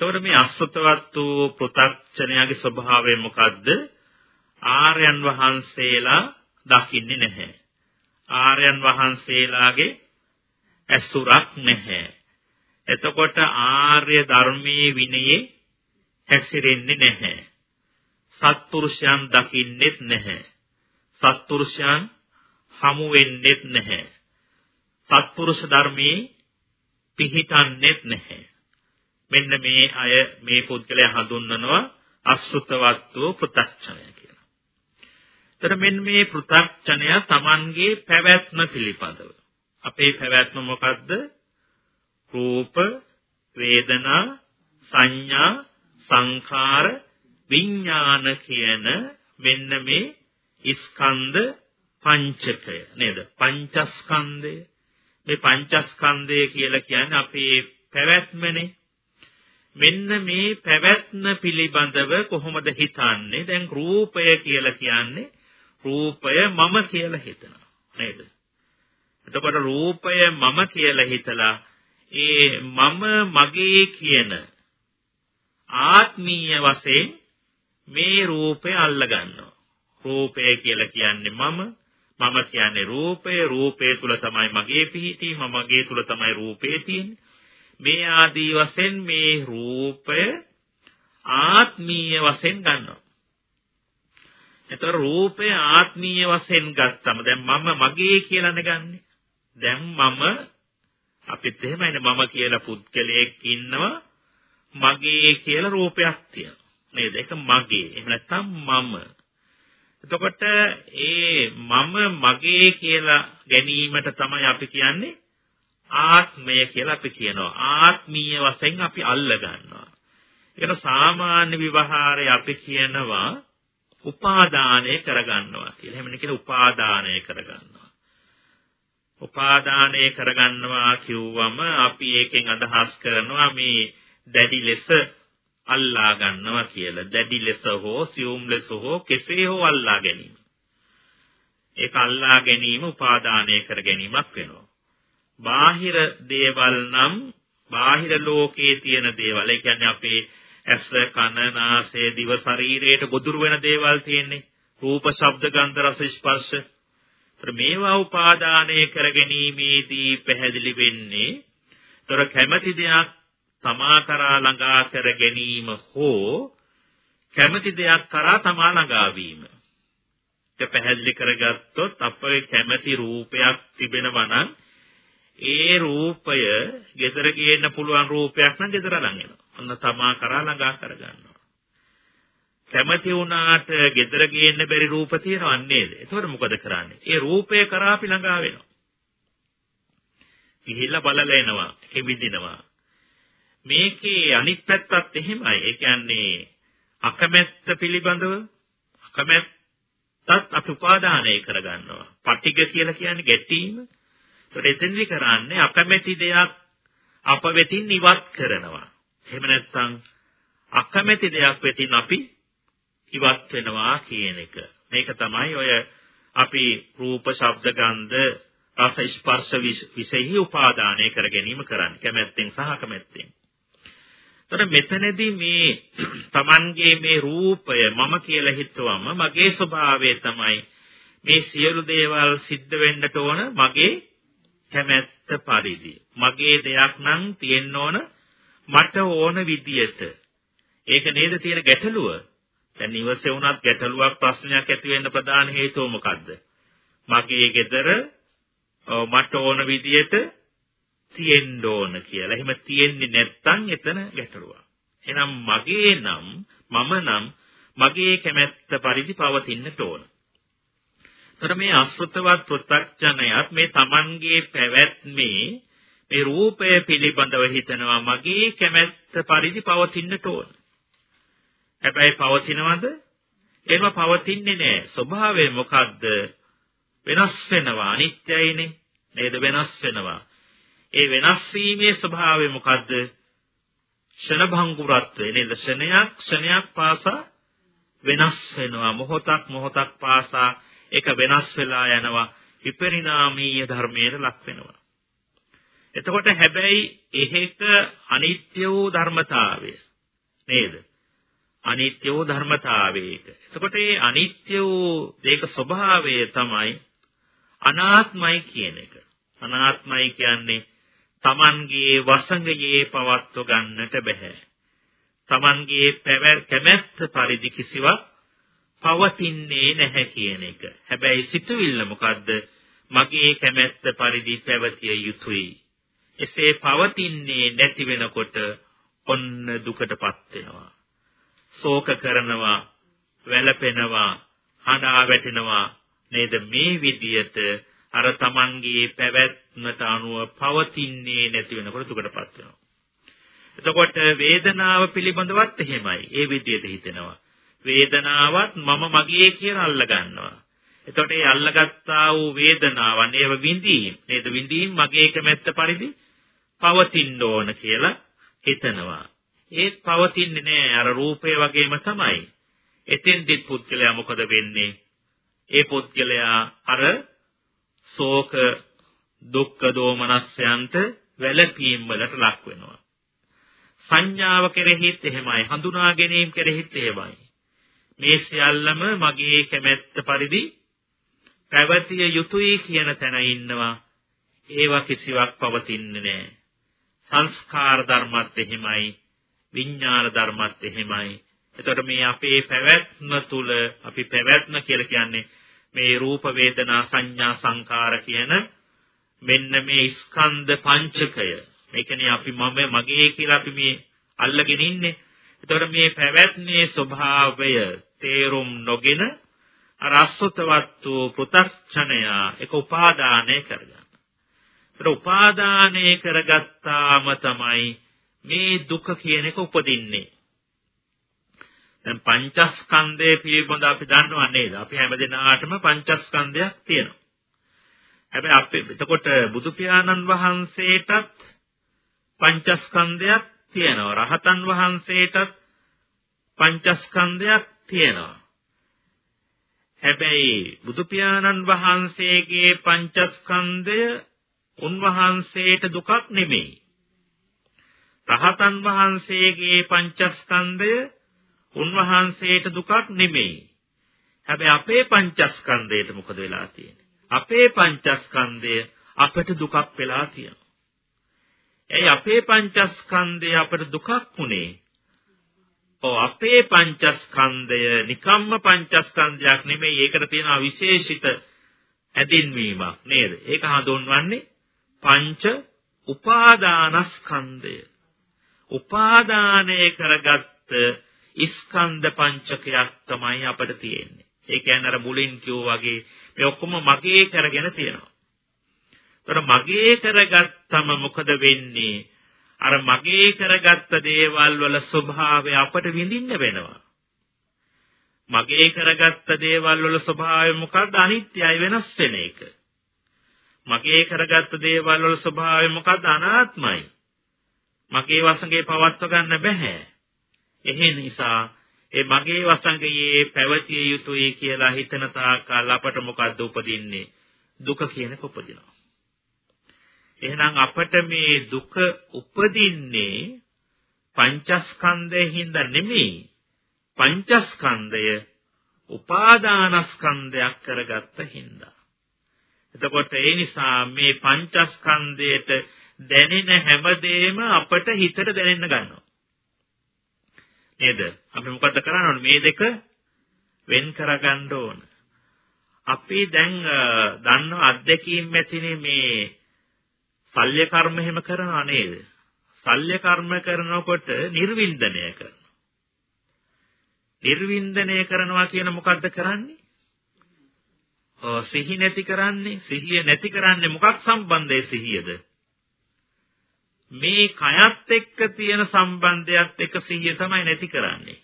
එතකොට මේ අසුතවත් වූ පු탁ජනයාගේ ස්වභාවය මොකද්ද? ආර්යයන් වහන්සේලා දකින්නේ නැහැ. ආර්යයන් වහන්සේලාගේ ඇසුරක් නැහැ. එතකොට ආර්ය ධර්මයේ විනයේ හැසිරෙන්නේ නැහැ. සත්පුරුෂයන් දකින්නෙත් නැහැ. සත්පුරුෂයන් හමු වෙන්නෙත් නැහැ. සත්පුරුෂ ධර්මයේ පිහිටන්නෙත් නැහැ. මෙන්න මේ අය මේ පුද්ගලයා හඳුන්වනවා අසුතවත්ව පු탁චනය කියලා. එතන මෙන්න මේ පු탁චනය Tamanගේ පැවැත්ම පිළිපදව. අපේ පැවැත්ම මොකද්ද? රූප, වේදනා, සංඥා, සංඛාර, විඥාන කියන මෙන්න මේ ස්කන්ධ පංචකය නේද? පංචස්කන්ධය. මේ පංචස්කන්ධය කියලා කියන්නේ අපේ පැවැත්මනේ. මෙන්න මේ පැවැත්ම පිළිබඳව කොහොමද හිතන්නේ? දැන් රූපය කියලා කියන්නේ රූපය මම කියලා හිතනවා. නේද? එතකොට රූපය මම කියලා හිතලා ඒ මම මගේ කියන ආත්මීය වශයෙන් මේ රූපය අල්ල ගන්නවා. රූපය කියලා කියන්නේ මම මම කියන්නේ රූපය රූපය තුල තමයි මගේ පිහිටීම මගේ තුල තමයි රූපේ තියෙන්නේ මේ ආදී වශයෙන් මේ රූපය ආත්මීය වශයෙන් ගන්නවා. එතකොට රූපය ආත්මීය වශයෙන් ගත්තම දැන් මම මගේ කියලානේ ගන්නෙ? දැන් මම අපිත් එහෙමයිනේ මම කියලා පුද්ගලයෙක් ඉන්නවා. මගේ කියලා රූපයක් තියෙනවා. නේද? ඒක මගේ. එහෙම නැත්නම් මම. එතකොට ඒ මම මගේ කියලා ගැනීමට තමයි අපි කියන්නේ ආත්මය කියලා අපි කියනවා. ආත්මීය වශයෙන් අපි අල්ල ගන්නවා. ඒකට සාමාන්‍ය විවහාරය අපි කියනවා උපාදානය කරගන්නවා කියලා. එහෙම නෙකින උපාදානය කරගන්නවා. උපාදානය කරගන්නවා කිව්වම අපි ඒකෙන් අදහස් කරනවා මේ දැඩි ලෙස අල්ලා ගන්නවා කියලා. දැඩි ලෙස හෝ සියුම් ලෙස හෝ කෙසේ හෝ අල්ලා ගැනීම. ඒක අල්ලා ගැනීම උපාදානය කර ගැනීමක් වෙනවා. බාහිර දේවල් නම් බාහිර ලෝකයේ තියෙන දේවල්. ඒ කියන්නේ අපේ ඇස, කන, නාසය, දිව, ශරීරයට ගොදුරු වෙන දේවල් තියෙන්නේ. රූප, ශබ්ද, ගන්ධ, රස, ස්පර්ශ. ඒතර මේවා උපාදානය කර ගැනීමේදී පැහැදිලි වෙන්නේ. ඒතර කැමැති දෙයක් තමා කරා ළඟා කර ගැනීම හෝ කැමැති දෙයක් කරා තමා ළඟා වීම. ඒක පැහැදිලි කරගත්තොත් අපේ කැමැති රූපයක් තිබෙනවා නම් ඒ රූපය gedara ගේන්න පුළුවන් රූපයක් නම් gedara ළඟ එනවා. අන්න තමා කරා ළඟා කරගන්නවා. කැමැති වුණාට gedara ගේන්න බැරි රූප තියෙනව නේද? එතකොට මොකද කරන්නේ? ඒ රූපය කරා අපි ළඟා වෙනවා. ගිහිල්ලා බලලා එනවා, කෙවිදිනවා. මේකේ අනිත් පැත්තත් එහෙමයි. ඒ කියන්නේ අකමැත්ත පිළිබඳව අකමැත්තත් අපි උපාදානය කරගන්නවා. පටිග කියලා කියන්නේ ගැටීම. ඒකට එතෙන්දි කරන්නේ අකමැති දෙයක් අප වෙතින් ඉවත් කරනවා. එහෙම නැත්නම් අකමැති දෙයක් වෙතින් අපි ඉවත් වෙනවා කියන එක. මේක තමයි ඔය අපි රූප, ශබ්ද, ගන්ධ, රස, ස්පර්ශ විශේෂයි උපාදානය කර ගැනීම කරන්නේ. කැමැත්තෙන් සහ අකමැත්තෙන්. එතකොට මෙතනදී මේ <clears throat> Tamanගේ මේ රූපය මම කියලා හිතුවම මගේ ස්වභාවය තමයි මේ සියලු දේවල් සිද්ධ වෙන්නට ඕන මගේ කැමැත්ත පරිදි. මගේ දෙයක් නම් තියෙන්න ඕන මට ඕන විදියට. ඒක නේද තියෙන ගැටලුව. දැන් ඉවසේ වුණත් ගැටලුවක් ප්‍රශ්නයක් ඇති වෙන්න ප්‍රධාන හේතුව මොකද්ද? මගේ gedara මට ඕන විදියට තියෙන්න ඕන කියලා. එහෙම තියෙන්නේ නැත්නම් එතන ගැටලුවක්. එහෙනම් මගේ නම් මම නම් මගේ කැමැත්ත පරිදි පවතින්නට ඕන. ତර මේ අසෘතවත් පෘථග්ජනයත් මේ Tamanගේ පැවැත්මේ මේ රූපය පිළිබඳව හිතනවා මගේ කැමැත්ත පරිදි පවතින්නට ඕන. හැබැයි පවතිනවද? එහෙම පවතින්නේ නැහැ. ස්වභාවය මොකද්ද? වෙනස් වෙනවා. අනිත්‍යයිනේ. නේද වෙනස් වෙනවා. ඒ වෙනස් වීමේ ස්වභාවය මොකද්ද? ක්ෂණ භංගුරත්වය නේද? ක්ෂණයක් ක්ෂණයක් පාසා වෙනස් වෙනවා. මොහොතක් මොහොතක් පාසා ඒක වෙනස් වෙලා යනවා. විපරිණාමීය ධර්මයට ලක් වෙනවා. එතකොට හැබැයි එහෙක අනිත්‍ය වූ ධර්මතාවය නේද? අනිත්‍ය වූ ධර්මතාවයක. එතකොට මේ අනිත්‍ය වූ දෙයක ස්වභාවය තමයි අනාත්මයි කියන එක. අනාත්මයි කියන්නේ Tamanගේ වසඟයේ පවත්ව ගන්නට බෑ. Tamanගේ කැමැත්ත පරිදි කිසිවක් පවතින්නේ නැහැ කියන එක. හැබැයි සිතුවිල්ල මොකද්ද? මගේ කැමැත්ත පරිදි පැවතිය යුතුයි. එසේ පවතින්නේ නැති වෙනකොට ඔන්න දුකටපත් වෙනවා. ශෝක කරනවා, වැළපෙනවා, හඬා වැටෙනවා නේද මේ විදියට අර තමන්ගේ පැවැත්මට අනුව පවතින්නේ නැති වෙනකොට දුකටපත් වෙනවා. එතකොට වේදනාව පිළිබඳවත් එහෙමයි. ඒ විදිහට හිතෙනවා. වේදනාවත් මම මගේ කියලා අල්ල ගන්නවා. එතකොට ඒ අල්ලගත්තා වූ වේදනාවන් ඒව විඳීම් නේද විඳීම් මගේ කැමැත්ත පරිදි පවතින්න ඕන කියලා හිතනවා. ඒත් පවතින්නේ නෑ අර රූපය වගේම තමයි. එතෙන්දිත් පුද්ගලයා මොකද වෙන්නේ? ඒ පුද්ගලයා අර ශෝක දුක්ඛ දෝමනස්යන්ට වැළපීම් වලට ලක් වෙනවා. සංඥාව කෙරෙහිත් එහෙමයි හඳුනා ගැනීම කෙරෙහිත් එහෙමයි. මේ සියල්ලම මගේ කැමැත්ත පරිදි පැවතිය යුතුයි කියන තැන ඉන්නවා. ඒවා කිසිවක් පවතින්නේ නැහැ. සංස්කාර ධර්මත් එහෙමයි විඥාන ධර්මත් එහෙමයි. එතකොට මේ අපේ පැවැත්ම තුල අපි පැවැත්ම කියලා කියන්නේ මේ රූප වේදනා සංඥා සංකාර කියන මෙන්න මේ ස්කන්ධ පංචකය. මේ කියන්නේ අපි මම මගේ කියලා අපි මේ අල්ලගෙන ඉන්නේ. එතකොට මේ පැවැත්මේ ස්වභාවය තේරුම් නොගෙන අර අසුතවත් වූ පෘථග්ජනය එක උපාදානය කරගන්න. ඒතර උපාදානය කරගත්තාම තමයි මේ දුක කියන එක උපදින්නේ. දැන් පංචස්කන්ධය පිළිබඳ අපි දන්නවා නේද? අපි හැමදෙනාටම පංචස්කන්ධයක් තියෙනවා. හැබැයි අපි එතකොට බුදු පියාණන් වහන්සේටත් පංචස්කන්ධයක් තියෙනවා. රහතන් වහන්සේටත් පංචස්කන්ධයක් තියෙනවා. හැබැයි බුදු පියාණන් වහන්සේගේ පංචස්කන්ධය උන්වහන්සේට දුකක් නෙමෙයි. රහතන් වහන්සේගේ පංචස්කන්ධය උන්වහන්සේට දුකක් නෙමෙයි. හැබැයි අපේ පංචස්කන්ධයට මොකද වෙලා තියෙන්නේ? අපේ පංචස්කන්ධය අපට දුකක් වෙලා තියෙනවා. එයි අපේ පංචස්කන්ධය අපට දුකක් උනේ. ඔව් අපේ පංචස්කන්ධය නිකම්ම පංචස්කන්ධයක් නෙමෙයි ඒකට තියෙන විශේෂිත ඇදින්වීමක් නේද? ඒක හඳුන්වන්නේ පංච උපාදානස්කන්ධය. උපාදානය කරගත්ත ස්කන්ධ පංචකයක් තමයි අපිට තියෙන්නේ. ඒ කියන්නේ අර මුලින් කිව්වා වගේ මේ ඔක්කොම මගේ කරගෙන තියෙනවා. ඒතර මගේ කරගත්තම මොකද වෙන්නේ? අර මගේ කරගත්ත දේවල් වල ස්වභාවය අපට විඳින්න වෙනවා. මගේ කරගත්ත දේවල් වල ස්වභාවය මොකක්ද? අනිත්‍යයි වෙනස් වෙන එක. මගේ කරගත්ත දේවල් වල ස්වභාවය මොකක්ද? අනාත්මයි. මගේ වසඟේ පවත්ව ගන්න බෑ. එහෙ නිසා ඒ මගේ වසඟයේ පැවතිය යුතුයි කියලා හිතන තාක්කල් අපට මොකද්ද උපදින්නේ? දුක කියන එක උපදිනවා. එහෙනම් අපට මේ දුක උපදින්නේ පංචස්කන්ධයෙන් හින්දා නෙමෙයි. පංචස්කන්ධය උපාදානස්කන්ධයක් කරගත්ත හින්දා. එතකොට ඒ නිසා මේ පංචස්කන්ධයට දැනෙන හැමදේම අපට හිතට දැනෙන්න ගන්නවා. නේද? අපි මොකද්ද කරන්න ඕනේ? මේ දෙක වෙන් කරගන්න ඕන. අපි දැන් දන්න අත්දැකීම් ඇතිනේ මේ සල්්‍ය කර්ම එහෙම කරනවා නේද? සල්්‍ය කර්ම කරනකොට නිර්වින්දනය කරනවා. නිර්වින්දනය කරනවා කියන මොකද්ද කරන්නේ? සිහි නැති කරන්නේ සිහිය නැති කරන්නේ මොකක් සම්බන්ධයේ සිහියද? මේ කයත් එක්ක තියෙන සම්බන්ධයත් එක්ක සිහිය තමයි නැති කරන්නේ.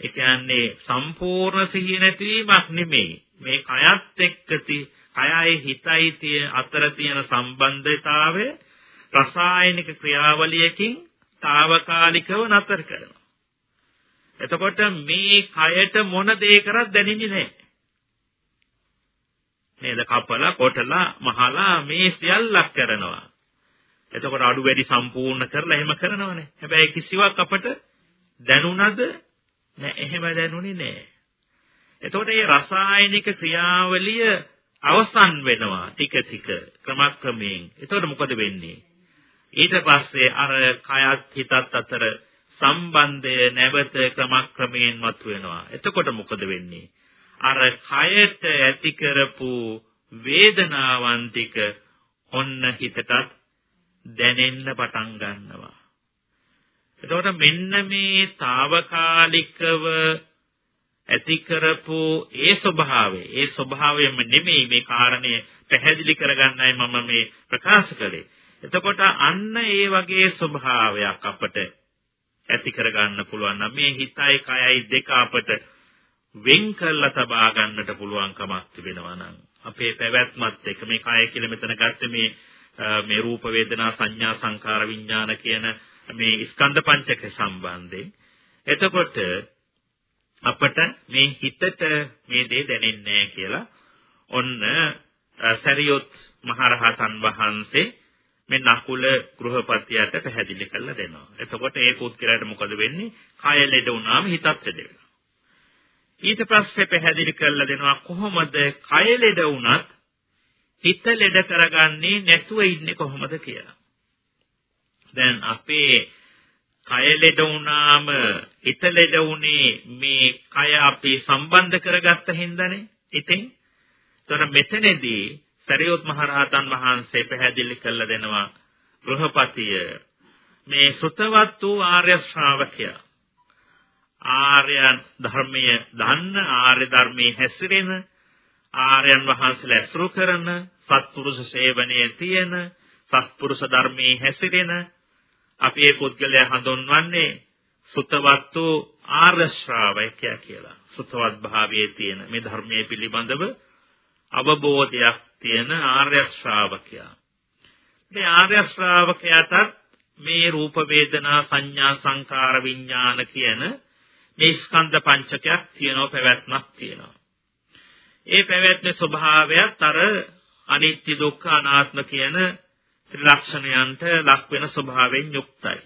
ඒ කියන්නේ සම්පූර්ණ සිහිය නැතිවීමක් නෙමෙයි. මේ කයත් එක්ක කයයි හිතයි තිය අතර තියෙන සම්බන්ධතාවය රසායනික ක්‍රියාවලියකින් తాවකාලිකව නතර කරනවා. එතකොට මේ කයට මොන දේ කරත් දැනෙන්නේ නැහැ. නේද කපලා කොටලා මහලා මේ සියල්ලක් කරනවා. එතකොට අඩු වැඩි සම්පූර්ණ කරලා එහෙම කරනවනේ. හැබැයි කිසිවක් අපට දැනුණද නෑ එහෙම දැනුනේ නෑ. එතකොට මේ රසායනික ක්‍රියාවලිය අවසන් වෙනවා ටික ටික ක්‍රමක්‍රමයෙන්. එතකොට මොකද වෙන්නේ? ඊට පස්සේ අර කයත් හිතත් අතර සම්බන්ධය නැවත ක්‍රමක්‍රමයෙන් මතුවෙනවා. එතකොට මොකද වෙන්නේ? අර කයට ඇති කරපු වේදනාවන් ටික ඔන්න හිතටත් දැනෙන්න පටන් ගන්නවා. එතකොට මෙන්න මේ తాවකාලිකව ඇති කරපු ඒ ස්වභාවය ඒ ස්වභාවයෙන්ම නෙමෙයි මේ කාරණය පැහැදිලි කරගන්නයි මම මේ ප්‍රකාශ කළේ. එතකොට අන්න ඒ වගේ ස්වභාවයක් අපට ඇති කරගන්න පුළුවන් නම් මේ හිතයි කයයි දෙක අපට වෙන් කරලා තබා ගන්නට පුළුවන්කමක් තිබෙනවා නම් අපේ පැවැත්මත් එක්ක මේ කය කියලා මෙතන ගත්තේ මේ මේ රූප වේදනා සංඥා සංකාර විඥාන කියන මේ ස්කන්ධ පංචක සම්බන්ධයෙන්. එතකොට අපට මේ හිතට මේ දේ දැනෙන්නේ කියලා ඔන්න සරියොත් මහරහතන් වහන්සේ මේ නකුල ගෘහපතියට පැහැදිලි කරලා දෙනවා. එතකොට ඒ පුත්කලයට මොකද වෙන්නේ? කය ලෙඩ වුණාම හිතත් ලෙඩ වෙනවා. ඊට පස්සේ පැහැදිලි කරලා දෙනවා කොහොමද කය ලෙඩ වුණත් හිත ලෙඩ කරගන්නේ නැතුව ඉන්නේ කොහොමද කියලා. දැන් අපේ කය ලෙඩ වුණාම හිත ලෙඩ වුණේ මේ කය අපි සම්බන්ධ කරගත්ත හින්දානේ. ඉතින් එතන මෙතනදී සරියොත් මහරහතන් වහන්සේ පැහැදිලි කරලා දෙනවා ගෘහපතිය මේ සුතවත් වූ ආර්ය ශ්‍රාවකයා ආර්යයන් ධර්මයේ දන්න ආර්ය ධර්මයේ හැසිරෙන ආර්යයන් වහන්සේලා ඇසුරු කරන සත්පුරුෂ සේවනයේ තියෙන සත්පුරුෂ ධර්මයේ හැසිරෙන අපි මේ පුද්ගලයා හඳුන්වන්නේ සුතවත් වූ ආර්ය ශ්‍රාවකයා කියලා. සුතවත් භාවයේ තියෙන මේ ධර්මයේ පිළිබඳව අවබෝධයක් තියෙන ආර්ය ශ්‍රාවකයා. මේ ආර්ය ශ්‍රාවකයාට මේ රූප වේදනා සංඥා සංකාර විඥාන කියන මේ ස්කන්ධ පංචකයක් තියෙනවා පැවැත්මක් තියෙනවා. ඒ පැවැත්මේ ස්වභාවයත් අර අනිත්‍ය දුක්ඛ අනාත්ම කියන ත්‍රිලක්ෂණයන්ට ලක් වෙන ස්වභාවයෙන් යුක්තයි.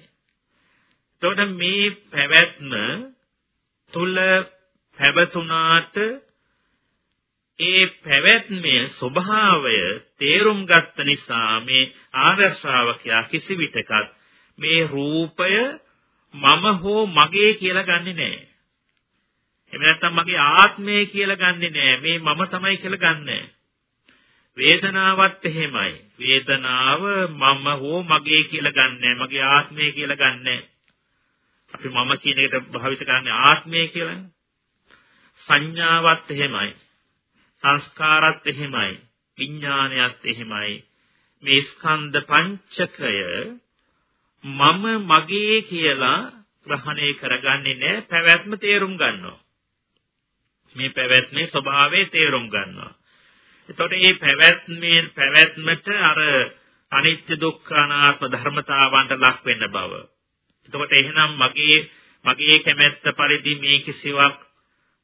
එතකොට මේ පැවැත්ම තුල පැවතුනාට ඒ පැවැත්මේ ස්වභාවය තේරුම් ගත්ත නිසා මේ ආර්ය ශ්‍රාවකයා කිසි විටකත් මේ රූපය මම හෝ මගේ කියලා ගන්නෙ නෑ. එහෙම නැත්නම් මගේ ආත්මය කියලා ගන්නෙ නෑ. මේ මම තමයි කියලා ගන්නෑ. වේදනාවත් එහෙමයි. වේදනාව මම හෝ මගේ කියලා ගන්නෑ. මගේ ආත්මය කියලා ගන්නෑ. අපි මම කියන එකට භාවිත කරන්නේ ආත්මය කියලානේ. සංඥාවත් එහෙමයි. සංස්කාරත් එහෙමයි. විඥානයත් එහෙමයි. මේ ස්කන්ධ පංචකය මම මගේ කියලා ග්‍රහණය කරගන්නේ නැහැ පැවැත්ම තේරුම් ගන්නවා. මේ පැවැත්මේ ස්වභාවය තේරුම් ගන්නවා. එතකොට මේ පැවැත්මේ පැවැත්මට අර අනිත්‍ය දුක්ඛ අනාත්ම ධර්මතාවන්ට ලක් වෙන්න බව. එතකොට එහෙනම් මගේ මගේ කැමැත්ත පරිදි මේ කිසිවක්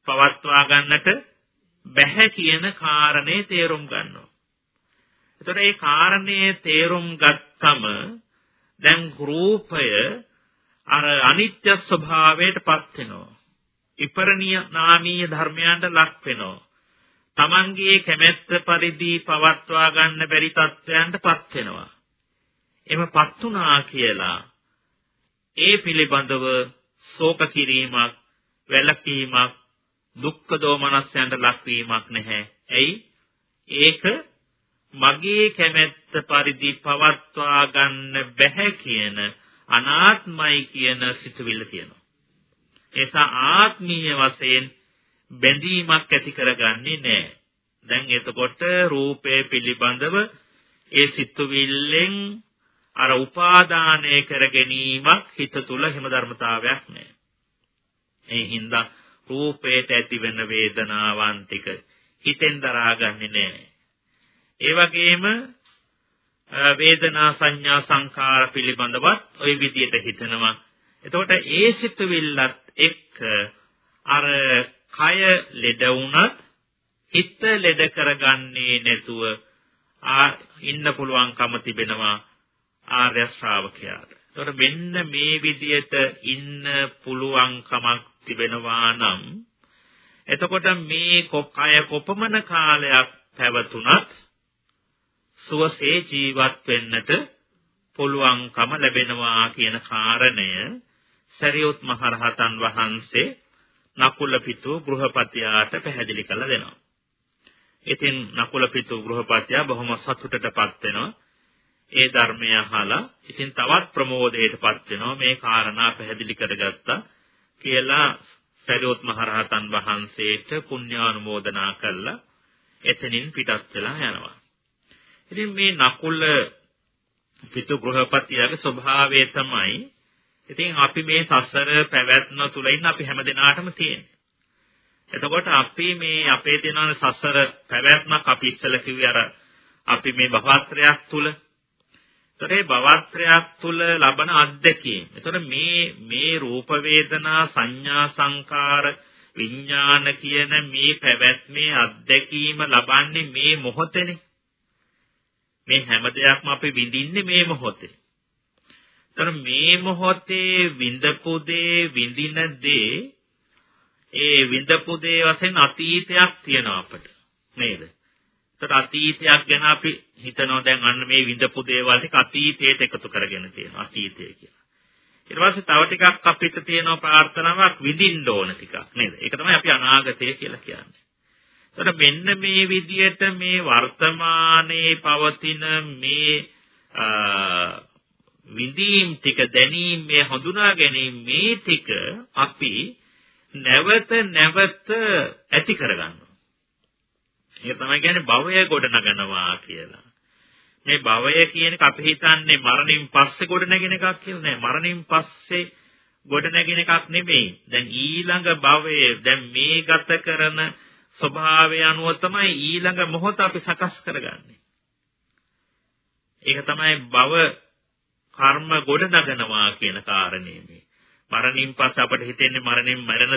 පවත්වා ගන්නට බැහැ කියන කාරණේ තේරුම් ගන්නවා. එතකොට මේ කාරණේ තේරුම් ගත්තම දැන් රූපය අර අනිත්‍ය ස්වභාවයටපත් වෙනවා. ඉපරණීය නාමීය ධර්මයන්ට ලක් වෙනවා. Tamanගේ කැමැත්ත පරිදි පවත්වා ගන්න බැරි තත්ත්වයන්ටපත් වෙනවා. එමපත් වුණා කියලා ඒ පිළිබඳව ශෝක කිරීමක්, වැළකීමක්, දුක්ඛ දෝමනස්යන්ට ලක්වීමක් නැහැ. ඇයි? ඒක මගේ කැමැත්ත පරිදි පවත්වා ගන්න බැහැ කියන අනාත්මයි කියන සිතුවිල්ල තියෙනවා. ඒසා ආත්මීය වශයෙන් බැඳීමක් ඇති කරගන්නේ නැහැ. දැන් එතකොට රූපය පිළිබඳව ඒ සිතුවිල්ලෙන් අර උපාදානය කර ගැනීමක් හිත තුල හිම ධර්මතාවයක් නැහැ. ඒ හින්දා රූපේට ඇතිවෙන වේදනාවන් ටික හිතෙන් දරාගන්නේ නැහැ. ඒ වගේම වේදනා සංඥා සංකාර පිළිබඳවත් ওই විදියට හිතනවා. එතකොට ඒ සිතුවිල්ලත් එක්ක අර කය ලෙඩ වුණත් හිත ලෙඩ කරගන්නේ නැතුව ආ ඉන්න පුළුවන්කම තිබෙනවා ආර්ය ශ්‍රාවකයාට. ඒතකොට මෙන්න මේ විදියට ඉන්න පුළුවන්කමක් තිබෙනවා නම් එතකොට මේ කය කොපමණ කාලයක් පැවතුනත් සුවසේ ජීවත් වෙන්නට පුළුවන්කම ලැබෙනවා කියන කාරණය සරියොත් මහරහතන් වහන්සේ නකුල පිටු ගෘහපතියාට පැහැදිලි කරලා දෙනවා. ඉතින් නකුල පිටු ගෘහපතියා බොහොම සතුටටපත් වෙනවා. ඒ ධර්මය අහලා ඉතින් තවත් ප්‍රමෝදයටපත් වෙනවා මේ කාරණා පැහැදිලි කරගත්තා කියලා සරියොත් මහරහතන් වහන්සේට පුණ්‍යානුමෝදනා කළා. එතනින් පිටත් වෙලා යනවා. ඉතින් මේ නකුල පිටු ගෘහපතියාගේ ස්වභාවය තමයි ඉතින් අපි මේ සසර පැවැත්ම තුල ඉන්න අපි හැමදෙනාටම තියෙන්නේ. එතකොට අපි මේ අපේ තියෙන සසර පැවැත්මක් අපි ඉස්සෙල්ලා කිව්වේ අර අපි මේ භවත්‍රයක් තුල ඒතරේ භවත්‍රයක් තුල ලබන අත්දැකීම්. ඒතර මේ මේ රූප වේදනා සංඥා සංකාර විඥාන කියන මේ පැවැත්මේ අත්දැකීම ලබන්නේ මේ මොහොතේනේ. මේ හැම දෙයක්ම අපි විඳින්නේ මේ මොහොතේ. ඒතර මේ මොහොතේ විඳපු දේ විඳින දේ ඒ විඳපු දේ වශයෙන් අතීතයක් තියෙනවා අපිට. නේද? ඒතර අතීතයක් ගැන අපි හිතනවා දැන් අන්න මේ විඳපු දේවල් ටික අතීතයට එකතු කරගෙන තියෙනවා අතීතය කියලා. ඊට පස්සේ තව ටිකක් අපිට තියෙනවා ප්‍රාර්ථනාවක් විඳින්න ඕන ටිකක් නේද? ඒක තමයි අපි අනාගතය කියලා කියන්නේ. එතකොට මෙන්න මේ විදියට මේ වර්තමානයේ පවතින මේ විඳීම් ටික දැනීම මේ හඳුනා ගැනීම මේ ටික අපි නැවත නැවත ඇති කරගන්නවා. ඒක තමයි කියන්නේ භවය ගොඩනගනවා කියලා. මේ භවය කියන එක අපි හිතන්නේ මරණින් පස්සේ ගොඩ නැගෙන එකක් කියලා නෑ. මරණින් පස්සේ ගොඩ නැගෙන එකක් නෙමෙයි. දැන් ඊළඟ භවයේ දැන් මේ ගත කරන ස්වභාවය අනුව තමයි ඊළඟ මොහොත අපි සකස් කරගන්නේ. ඒක තමයි භව කර්ම ගොඩ නගනවා කියන කාරණේ මේ. මරණින් පස්සේ අපිට හිතෙන්නේ මරණයෙන් මැරෙන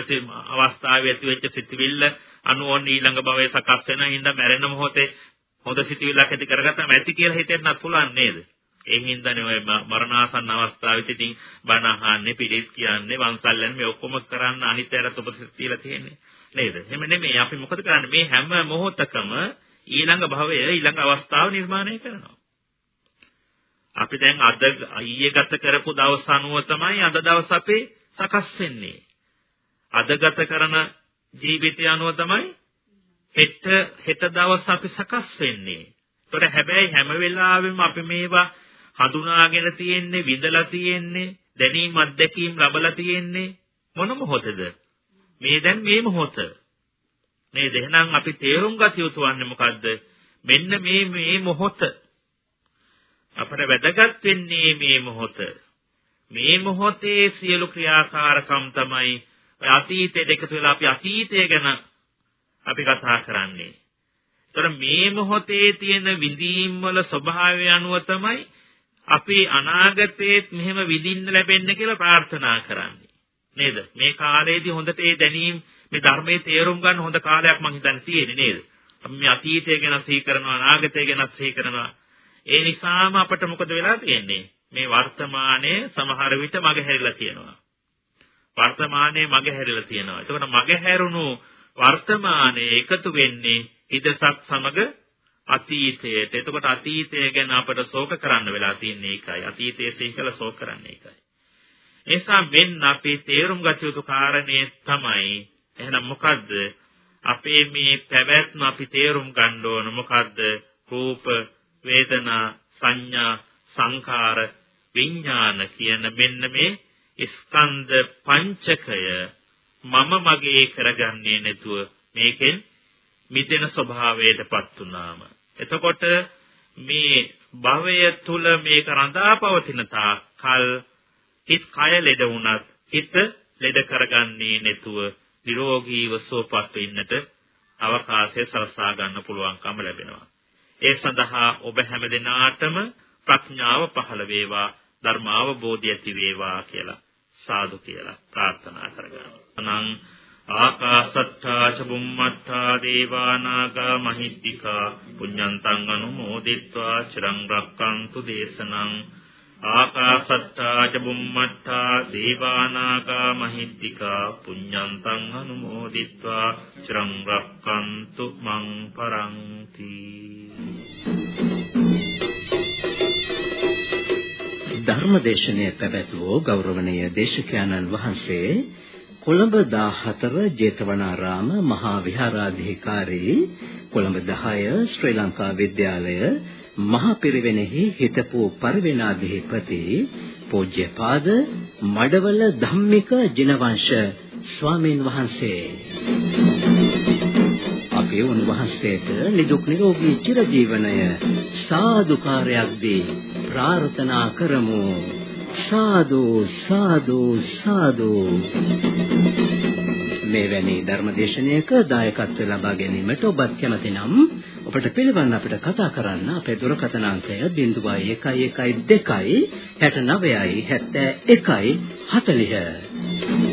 අවස්ථාවේ ඇති වෙච්ච සිතුවිල්ල අනුෝන් ඊළඟ භවයේ සකස් වෙන හින්දා මැරෙන මොහොතේ හොඳ සිතුවිල්ලක් ඇති කරගත්තම ඇති කියලා හිතෙන්නත් පුළුවන් නේද? ඒ හින්දානේ ඔය මරණාසන්න අවස්ථාවෙත් ඉතින් බණ අහන්නේ පිළිත් කියන්නේ වංසල්ලන්නේ මේ ඔක්කොම කරන්න අනිත්‍යයට උපසිත තියලා තියෙන්නේ. නේද? එහෙම නෙමෙයි අපි මොකද කරන්නේ මේ හැම මොහොතකම ඊළඟ භවය ඊළඟ අවස්ථාව නිර්මාණය කරනවා. අපි දැන් අද ඊයේ ගත කරපු දවස් අනුව තමයි අද දවස් අපේ සකස් වෙන්නේ. අද ගත කරන ජීවිතය අනුව තමයි හෙට හෙට දවස් අපි සකස් වෙන්නේ. ඒතර හැබැයි හැම වෙලාවෙම අපි මේවා හඳුනාගෙන තියෙන්නේ, විඳලා තියෙන්නේ, දැනීම් අත්දැකීම් ලබලා තියෙන්නේ මොන මොහොතද? මේ දැන් මේ මොහොත. නේද? එහෙනම් අපි තේරුම් ගත යුතු වන්නේ මොකද්ද? මෙන්න මේ මේ මොහොත. අපට වැදගත් වෙන්නේ මේ මොහොත. මේ මොහොතේ සියලු ක්‍රියාකාරකම් තමයි අතීතයට එකතු වෙලා අපි අතීතය ගැන අපි කතා කරන්නේ. ඒතර මේ මොහොතේ තියෙන විඳීම් වල ස්වභාවය අනුව තමයි අපි අනාගතයේත් මෙහෙම විඳින්න ලැබෙන්න කියලා ප්‍රාර්ථනා කරන්නේ. නේද? මේ කාලේදී හොඳට ඒ දැනීම් මේ ධර්මයේ තේරුම් ගන්න හොඳ කාලයක් මං හිතන්නේ තියෙන්නේ නේද? අපි මේ අතීතය ගැන සිහි කරනවා අනාගතය ගැන සිහි කරනවා. ඒ නිසාම අපට මොකද වෙලා තියෙන්නේ? මේ වර්තමානයේ සමහර විට මගහැරිලා තියෙනවා. වර්තමානයේ මගහැරිලා තියෙනවා. එතකොට මගහැරුණු වර්තමානයේ එකතු වෙන්නේ හිතසත් සමග අතීතයට. එතකොට අතීතය ගැන අපට ශෝක කරන්න වෙලා තියෙන්නේ ඒකයි. අතීතයේ සිහි කළ ශෝක කරන්නේ ඒකයි. එසා මෙන්න අපි තේරුම් ගත යුතු කාරණේ තමයි එහෙනම් මොකද්ද? අපේ මේ පැවැත්ම අපි තේරුම් ගන්න ඕන මොකද්ද? රූප, වේදනා, සංඥා, සංඛාර, විඥාන කියන මෙන්න මේ ස්කන්ධ පංචකය මම මගේ කරගන්නේ නැතුව මේකෙන් මිදෙන ස්වභාවයටපත් වුණාම එතකොට මේ භවය තුල මේක රඳා පවතින තාක් කල් හිත කය ලෙඩ වුණත් හිත ලෙඩ කරගන්නේ නැතුව නිරෝගීව සුවපත් වෙන්නට අවකාශය සලසා ගන්න පුළුවන්කම ලැබෙනවා. ඒ සඳහා ඔබ හැම දිනාටම ප්‍රඥාව පහළ වේවා ධර්ම අවබෝධය ඇති වේවා කියලා සාදු කියලා ප්‍රාර්ථනා කරගන්න. අනං ආකාසත්තා ච බුම්මත්තා දේවා නාග මහිද්దికා. පුඤ්ඤන්තං අනුමෝදිත්වා. චිරං රක්කන්තු දේශනං. ආකාසත්තා ච බුම්මත්තා දීවානාගා මහිද්దికා පුඤ්ඤන්තං අනුමෝදිත්වා චිරං රක්칸තු මං පරන්ති. ධර්මදේශනය පැවැත්වෝ ගෞරවනීය දේශකයන්න් වහන්සේ කොළඹ 14 ජේතවනාරාම මහා විහාරාධිකාරී කොළඹ 10 ශ්‍රී ලංකා විද්‍යාලය මහා පිරිවෙනෙහි හිටපු පරිවෙනාධිපති පූජ්‍යපාද මඩවල ධම්මික ජිනවංශ ස්වාමීන් වහන්සේ. අපි උන්වහන්සේට නිදුක් නිරෝගී චිරජීවනය සාදුකාරයක් දී ප්‍රාර්ථනා කරමු. සාදු සාදු සාදු. මෙවැනි ධර්මදේශනයක දායකත්ව ලබා ගැනීමට ඔබත් කැමති නම් අපිට පිළිවන් අපිට කතා කරන්න. අපේ දුරකථන අංකය 0112 69යි 71යි 40